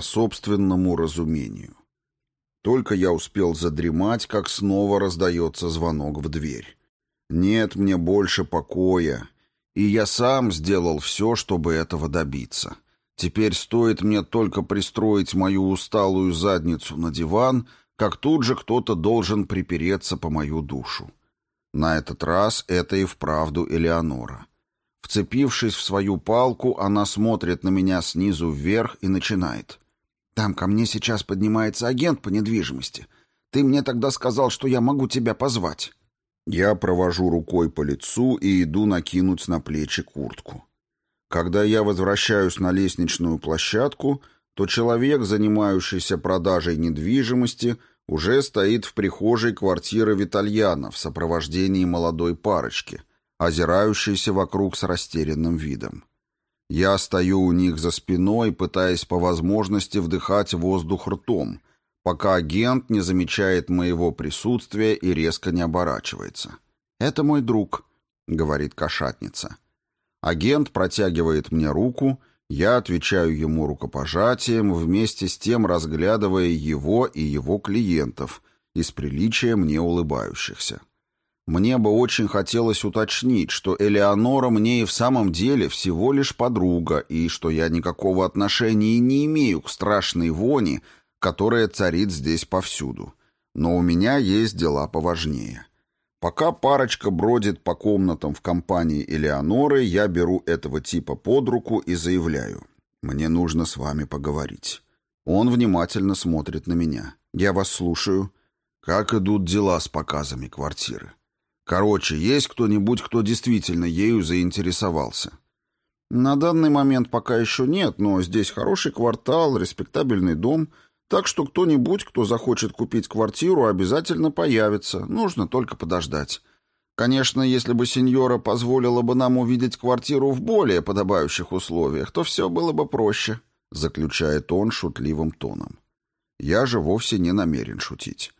собственному разумению. Только я успел задремать, как снова раздается звонок в дверь. Нет мне больше покоя, и я сам сделал все, чтобы этого добиться. Теперь стоит мне только пристроить мою усталую задницу на диван, как тут же кто-то должен припереться по мою душу. На этот раз это и вправду Элеонора. Вцепившись в свою палку, она смотрит на меня снизу вверх и начинает. «Там ко мне сейчас поднимается агент по недвижимости. Ты мне тогда сказал, что я могу тебя позвать». Я провожу рукой по лицу и иду накинуть на плечи куртку. Когда я возвращаюсь на лестничную площадку, то человек, занимающийся продажей недвижимости, уже стоит в прихожей квартиры Витальяна в сопровождении молодой парочки, озирающейся вокруг с растерянным видом. Я стою у них за спиной, пытаясь по возможности вдыхать воздух ртом, пока агент не замечает моего присутствия и резко не оборачивается. «Это мой друг», — говорит кошатница. Агент протягивает мне руку, я отвечаю ему рукопожатием, вместе с тем разглядывая его и его клиентов, из приличия мне улыбающихся. Мне бы очень хотелось уточнить, что Элеонора мне и в самом деле всего лишь подруга, и что я никакого отношения не имею к страшной вони, которая царит здесь повсюду. Но у меня есть дела поважнее. Пока парочка бродит по комнатам в компании Элеоноры, я беру этого типа под руку и заявляю. «Мне нужно с вами поговорить». Он внимательно смотрит на меня. «Я вас слушаю. Как идут дела с показами квартиры? Короче, есть кто-нибудь, кто действительно ею заинтересовался?» «На данный момент пока еще нет, но здесь хороший квартал, респектабельный дом». Так что кто-нибудь, кто захочет купить квартиру, обязательно появится. Нужно только подождать. Конечно, если бы сеньора позволила бы нам увидеть квартиру в более подобающих условиях, то все было бы проще», — заключает он шутливым тоном. «Я же вовсе не намерен шутить».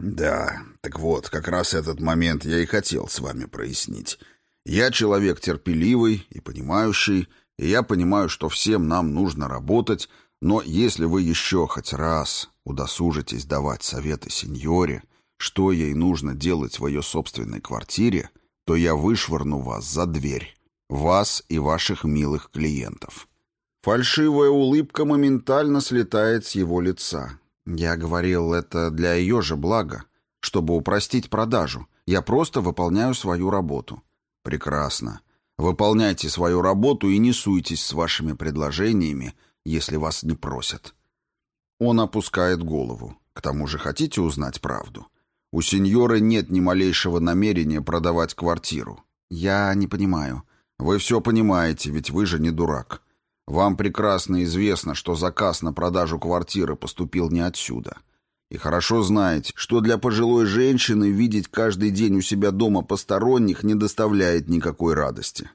«Да, так вот, как раз этот момент я и хотел с вами прояснить. Я человек терпеливый и понимающий, и я понимаю, что всем нам нужно работать, но если вы еще хоть раз удосужитесь давать советы сеньоре, что ей нужно делать в ее собственной квартире, то я вышвырну вас за дверь, вас и ваших милых клиентов». Фальшивая улыбка моментально слетает с его лица. Я говорил это для ее же блага, чтобы упростить продажу. Я просто выполняю свою работу. Прекрасно. Выполняйте свою работу и не суйтесь с вашими предложениями, если вас не просят. Он опускает голову. К тому же хотите узнать правду? У сеньоры нет ни малейшего намерения продавать квартиру. Я не понимаю. Вы все понимаете, ведь вы же не дурак. Вам прекрасно известно, что заказ на продажу квартиры поступил не отсюда. И хорошо знаете, что для пожилой женщины видеть каждый день у себя дома посторонних не доставляет никакой радости.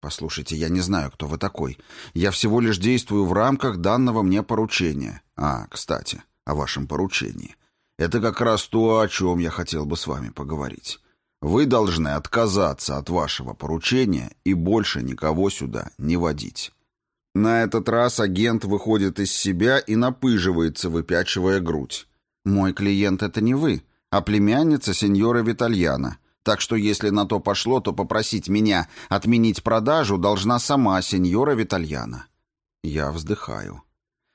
«Послушайте, я не знаю, кто вы такой. Я всего лишь действую в рамках данного мне поручения. А, кстати, о вашем поручении. Это как раз то, о чем я хотел бы с вами поговорить. Вы должны отказаться от вашего поручения и больше никого сюда не водить». На этот раз агент выходит из себя и напыживается, выпячивая грудь. «Мой клиент — это не вы, а племянница сеньора Витальяна. Так что если на то пошло, то попросить меня отменить продажу должна сама сеньора Витальяна. Я вздыхаю.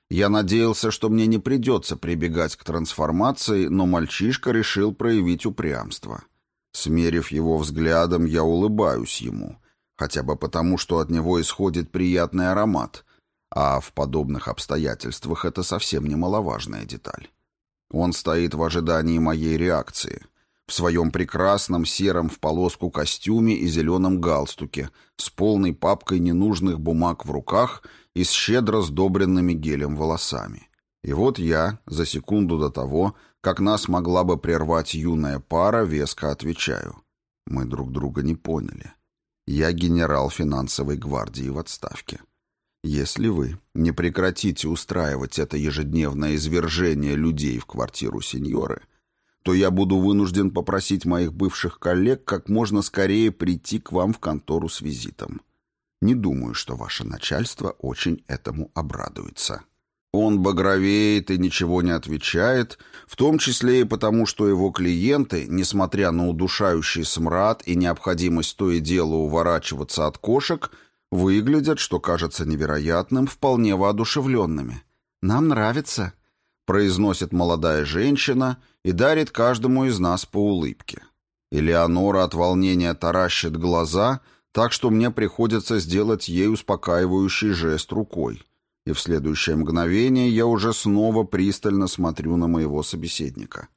Я надеялся, что мне не придется прибегать к трансформации, но мальчишка решил проявить упрямство. Смерив его взглядом, я улыбаюсь ему, хотя бы потому, что от него исходит приятный аромат, а в подобных обстоятельствах это совсем немаловажная деталь. Он стоит в ожидании моей реакции — в своем прекрасном сером в полоску костюме и зеленом галстуке, с полной папкой ненужных бумаг в руках и с щедро сдобренными гелем волосами. И вот я, за секунду до того, как нас могла бы прервать юная пара, веско отвечаю. Мы друг друга не поняли. Я генерал финансовой гвардии в отставке. Если вы не прекратите устраивать это ежедневное извержение людей в квартиру сеньоры, то я буду вынужден попросить моих бывших коллег как можно скорее прийти к вам в контору с визитом. Не думаю, что ваше начальство очень этому обрадуется. Он багровеет и ничего не отвечает, в том числе и потому, что его клиенты, несмотря на удушающий смрад и необходимость то и дело уворачиваться от кошек, выглядят, что кажется невероятным, вполне воодушевленными. «Нам нравится», — произносит молодая женщина и дарит каждому из нас по улыбке. Элеонора от волнения таращит глаза, так что мне приходится сделать ей успокаивающий жест рукой и в следующее мгновение я уже снова пристально смотрю на моего собеседника.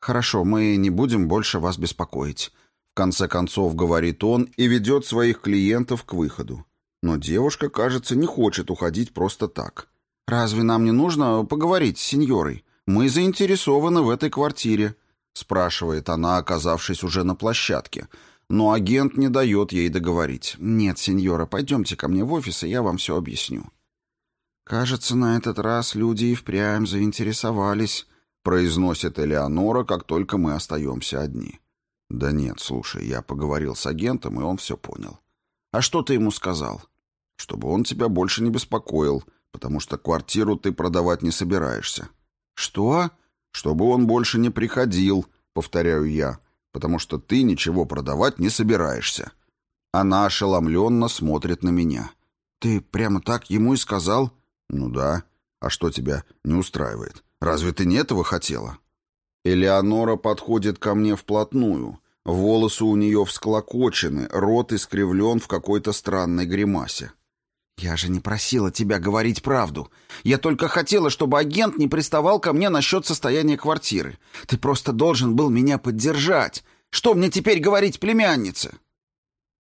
«Хорошо, мы не будем больше вас беспокоить», — в конце концов говорит он и ведет своих клиентов к выходу. Но девушка, кажется, не хочет уходить просто так. «Разве нам не нужно поговорить с сеньорой? Мы заинтересованы в этой квартире», — спрашивает она, оказавшись уже на площадке. Но агент не дает ей договорить. «Нет, сеньора, пойдемте ко мне в офис, и я вам все объясню». «Кажется, на этот раз люди и впрямь заинтересовались», — произносит Элеонора, как только мы остаемся одни. «Да нет, слушай, я поговорил с агентом, и он все понял». «А что ты ему сказал?» «Чтобы он тебя больше не беспокоил, потому что квартиру ты продавать не собираешься». «Что?» «Чтобы он больше не приходил», — повторяю я, «потому что ты ничего продавать не собираешься». Она ошеломленно смотрит на меня. «Ты прямо так ему и сказал?» «Ну да. А что тебя не устраивает? Разве ты не этого хотела?» Элеонора подходит ко мне вплотную. Волосы у нее всклокочены, рот искривлен в какой-то странной гримасе. «Я же не просила тебя говорить правду. Я только хотела, чтобы агент не приставал ко мне насчет состояния квартиры. Ты просто должен был меня поддержать. Что мне теперь говорить племяннице?»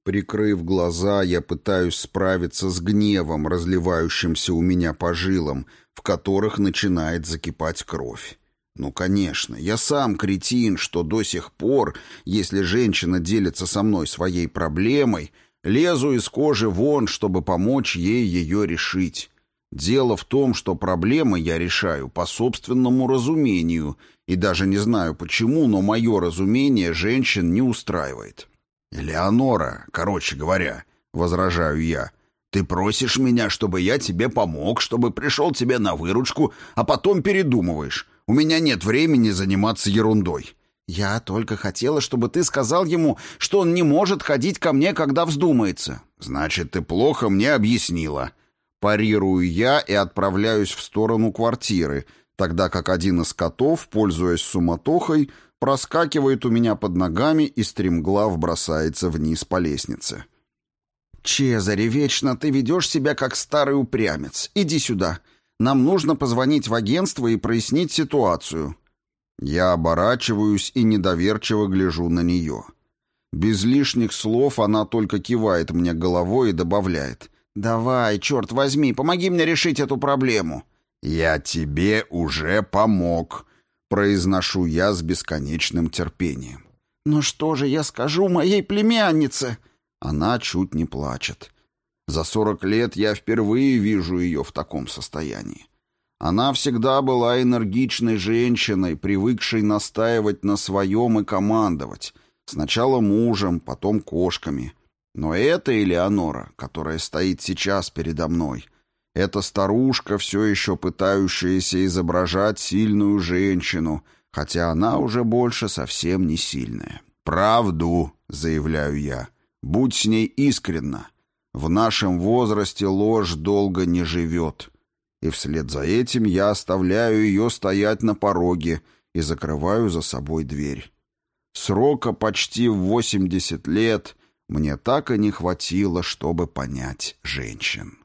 Прикрыв глаза, я пытаюсь справиться с гневом, разливающимся у меня по жилам, в которых начинает закипать кровь. Ну, конечно, я сам кретин, что до сих пор, если женщина делится со мной своей проблемой, лезу из кожи вон, чтобы помочь ей ее решить. Дело в том, что проблемы я решаю по собственному разумению, и даже не знаю почему, но мое разумение женщин не устраивает. «Элеонора, короче говоря», — возражаю я, — «ты просишь меня, чтобы я тебе помог, чтобы пришел тебе на выручку, а потом передумываешь. У меня нет времени заниматься ерундой». «Я только хотела, чтобы ты сказал ему, что он не может ходить ко мне, когда вздумается». «Значит, ты плохо мне объяснила». Парирую я и отправляюсь в сторону квартиры, тогда как один из котов, пользуясь суматохой, проскакивает у меня под ногами и стремглав бросается вниз по лестнице. «Чезаре, вечно ты ведешь себя как старый упрямец. Иди сюда. Нам нужно позвонить в агентство и прояснить ситуацию». Я оборачиваюсь и недоверчиво гляжу на нее. Без лишних слов она только кивает мне головой и добавляет. «Давай, черт возьми, помоги мне решить эту проблему». «Я тебе уже помог», Произношу я с бесконечным терпением. «Но что же я скажу моей племяннице?» Она чуть не плачет. За сорок лет я впервые вижу ее в таком состоянии. Она всегда была энергичной женщиной, привыкшей настаивать на своем и командовать. Сначала мужем, потом кошками. Но это Элеонора, которая стоит сейчас передо мной, эта старушка, все еще пытающаяся изображать сильную женщину, хотя она уже больше совсем не сильная. «Правду», — заявляю я, — «будь с ней искренна. В нашем возрасте ложь долго не живет». И вслед за этим я оставляю ее стоять на пороге и закрываю за собой дверь. Срока почти в восемьдесят лет мне так и не хватило, чтобы понять женщин.